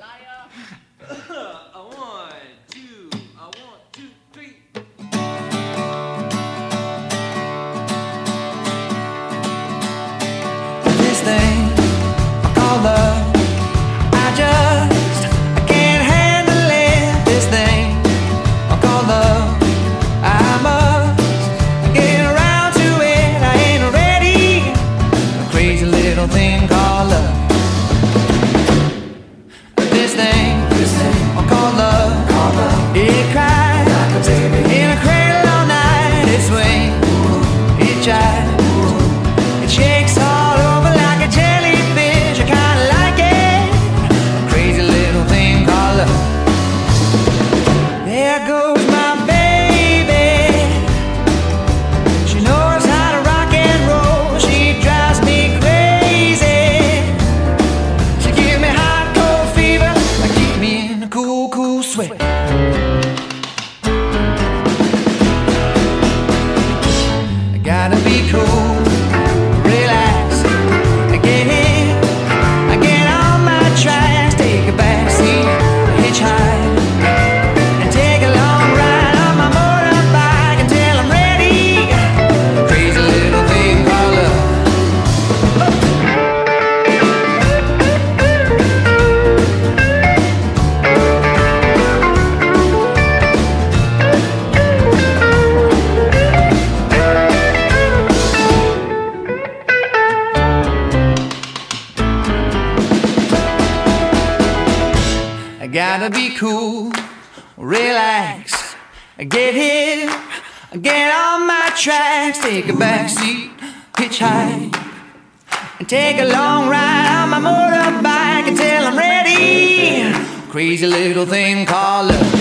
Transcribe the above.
Liar. a one, two, a one, two, three. This thing. cold. Gotta be cool, relax, get here, get on my tracks, take a back seat, hitchhike, and take a long ride on my motorbike until I'm ready. Crazy little thing called love.